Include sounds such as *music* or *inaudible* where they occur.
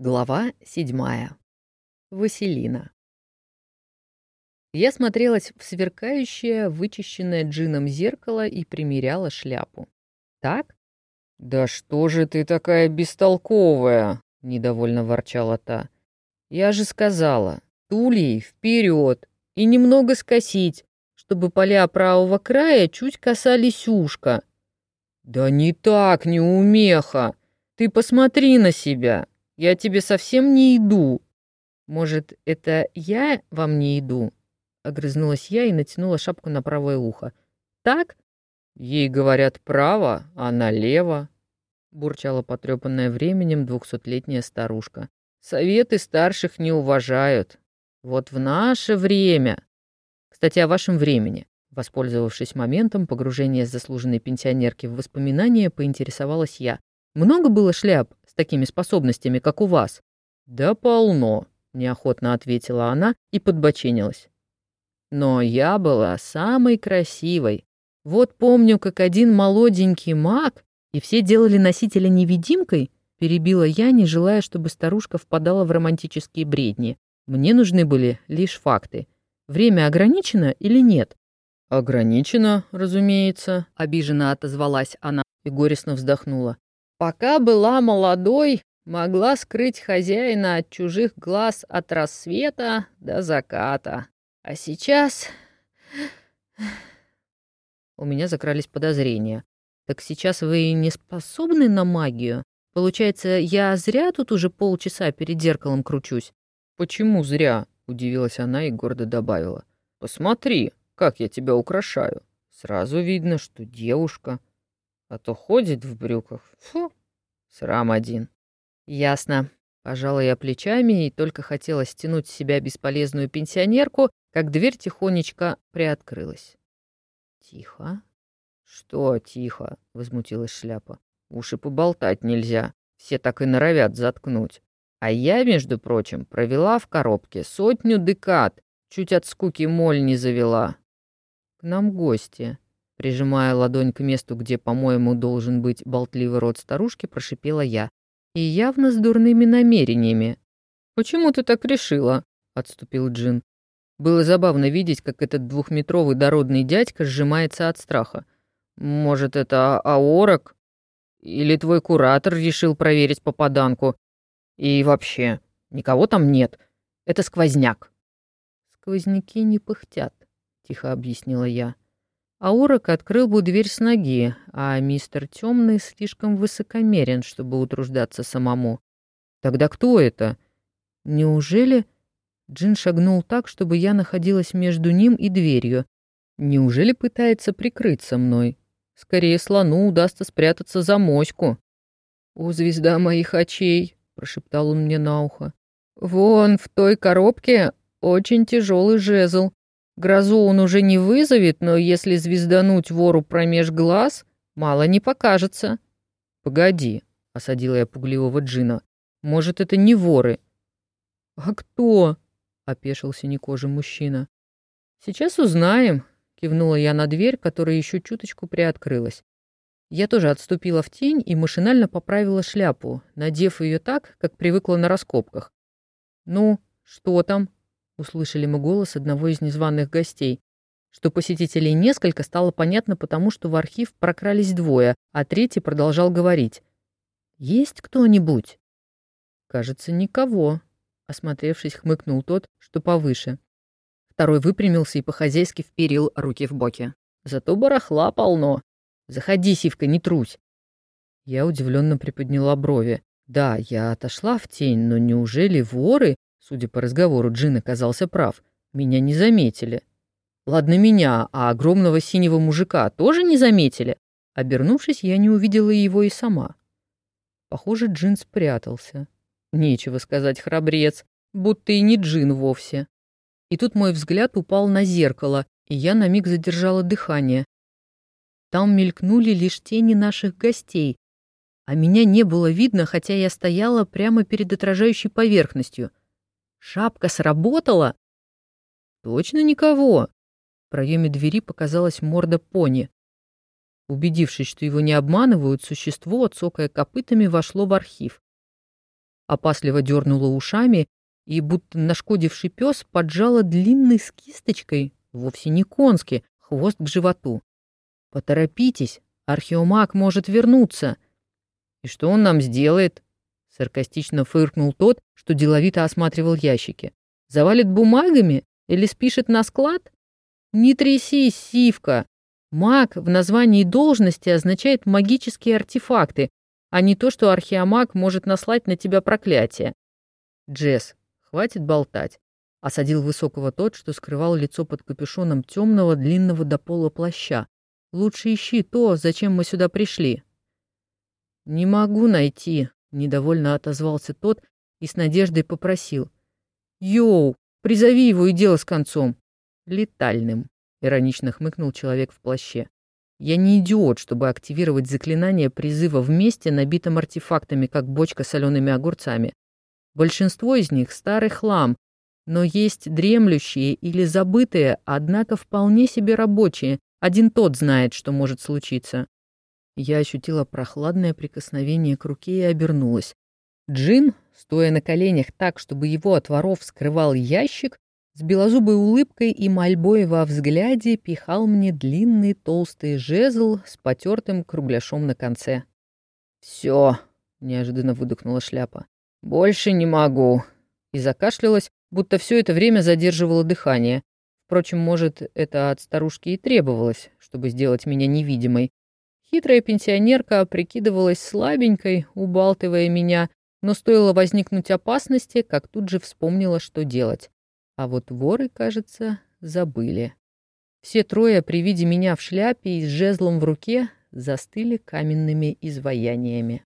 Глава седьмая. Василина. Я смотрелась в сверкающее, вычищенное джином зеркало и примеряла шляпу. Так? «Да что же ты такая бестолковая?» — недовольно ворчала та. «Я же сказала, тулей вперед и немного скосить, чтобы поля правого края чуть касались ушка». «Да не так, неумеха! Ты посмотри на себя!» Я тебе совсем не иду. Может, это я вам не иду? Огрызнулась я и натянула шапку на правое ухо. Так? Ей говорят право, а налево. Бурчала потрепанная временем двухсотлетняя старушка. Советы старших не уважают. Вот в наше время. Кстати, о вашем времени. Воспользовавшись моментом погружения заслуженной пенсионерки в воспоминания, поинтересовалась я. Много было шляп с такими способностями, как у вас? Да полно, неохотно ответила она и подбоченилась. Но я была самой красивой. Вот помню, как один молоденький маг, и все делали носителя невидимкой, перебила я, не желая, чтобы старушка впадала в романтические бредни. Мне нужны были лишь факты. Время ограничено или нет? Ограничено, разумеется, обиженно отозвалась она и горестно вздохнула. Пока была молодой, могла скрыть хозяина от чужих глаз от рассвета до заката. А сейчас... *sighs* У меня закрались подозрения. Так сейчас вы не способны на магию? Получается, я зря тут уже полчаса перед зеркалом кручусь? Почему зря? Удивилась она и гордо добавила. Посмотри, как я тебя украшаю. Сразу видно, что девушка а то ходит в брюках. Фу, срам один. Ясно. Пожала я плечами и только хотела стянуть с себя бесполезную пенсионерку, как дверь тихонечко приоткрылась. Тихо. Что тихо? Возмутилась шляпа. Уши поболтать нельзя. Все так и норовят заткнуть. А я, между прочим, провела в коробке сотню декад, чуть от скуки моль не завела. К нам гости. Прижимая ладонь к месту, где, по-моему, должен быть болтливый рот старушки, прошипела я. И явно с дурными намерениями. «Почему ты так решила?» — отступил Джин. Было забавно видеть, как этот двухметровый дородный дядька сжимается от страха. «Может, это аорок? Или твой куратор решил проверить попаданку? И вообще, никого там нет. Это сквозняк». «Сквозняки не пыхтят», — тихо объяснила я. Аурок открыл бы дверь с ноги, а мистер Темный слишком высокомерен, чтобы утруждаться самому. Тогда кто это? Неужели... Джин шагнул так, чтобы я находилась между ним и дверью. Неужели пытается прикрыться мной? Скорее слону удастся спрятаться за моську. «О, звезда моих очей!» — прошептал он мне на ухо. «Вон в той коробке очень тяжелый жезл. Грозу он уже не вызовет, но если звездануть вору промеж глаз, мало не покажется. «Погоди», — осадила я пугливого Джина. «Может, это не воры?» «А кто?» — опешил синекожий мужчина. «Сейчас узнаем», — кивнула я на дверь, которая еще чуточку приоткрылась. Я тоже отступила в тень и машинально поправила шляпу, надев ее так, как привыкла на раскопках. «Ну, что там?» Услышали мы голос одного из незваных гостей. Что посетителей несколько, стало понятно потому, что в архив прокрались двое, а третий продолжал говорить. «Есть кто-нибудь?» «Кажется, никого», — осмотревшись, хмыкнул тот, что повыше. Второй выпрямился и по-хозяйски вперил руки в боки. «Зато барахла полно. Заходи, Сивка, не трусь». Я удивленно приподняла брови. Да, я отошла в тень, но неужели воры Судя по разговору, Джин оказался прав. Меня не заметили. Ладно меня, а огромного синего мужика тоже не заметили? Обернувшись, я не увидела его и сама. Похоже, Джин спрятался. Нечего сказать, храбрец, будто и не Джин вовсе. И тут мой взгляд упал на зеркало, и я на миг задержала дыхание. Там мелькнули лишь тени наших гостей, а меня не было видно, хотя я стояла прямо перед отражающей поверхностью — Шапка сработала? Точно никого. В проеме двери показалась морда пони. Убедившись, что его не обманывают, существо, цокая копытами, вошло в архив. опасливо дернула ушами и, будто нашкодивший пес, поджала длинной с кисточкой, вовсе не конски, хвост к животу. «Поторопитесь, археомаг может вернуться». «И что он нам сделает?» Саркастично фыркнул тот, что деловито осматривал ящики. «Завалит бумагами или спишет на склад?» «Не трясись, Сивка! Маг в названии должности означает магические артефакты, а не то, что археомаг может наслать на тебя проклятие. Джесс, хватит болтать. Осадил высокого тот, что скрывал лицо под капюшоном темного, длинного до пола плаща. Лучше ищи то, зачем мы сюда пришли. Не могу найти, недовольно отозвался тот и с надеждой попросил. Йоу, призови его и дело с концом. Летальным, иронично хмыкнул человек в плаще. Я не идиот, чтобы активировать заклинание призыва в месте, набитом артефактами, как бочка с солеными огурцами. Большинство из них — старый хлам, но есть дремлющие или забытые, однако вполне себе рабочие. Один тот знает, что может случиться. Я ощутила прохладное прикосновение к руке и обернулась. Джин, стоя на коленях так, чтобы его от воров скрывал ящик, с белозубой улыбкой и мольбой во взгляде пихал мне длинный толстый жезл с потертым кругляшом на конце. «Все», — неожиданно выдохнула шляпа, — «больше не могу». И закашлялась, будто все это время задерживала дыхание. Впрочем, может, это от старушки и требовалось, чтобы сделать меня невидимой. Хитрая пенсионерка прикидывалась слабенькой, убалтывая меня, но стоило возникнуть опасности, как тут же вспомнила, что делать. А вот воры, кажется, забыли. Все трое при виде меня в шляпе и с жезлом в руке застыли каменными изваяниями.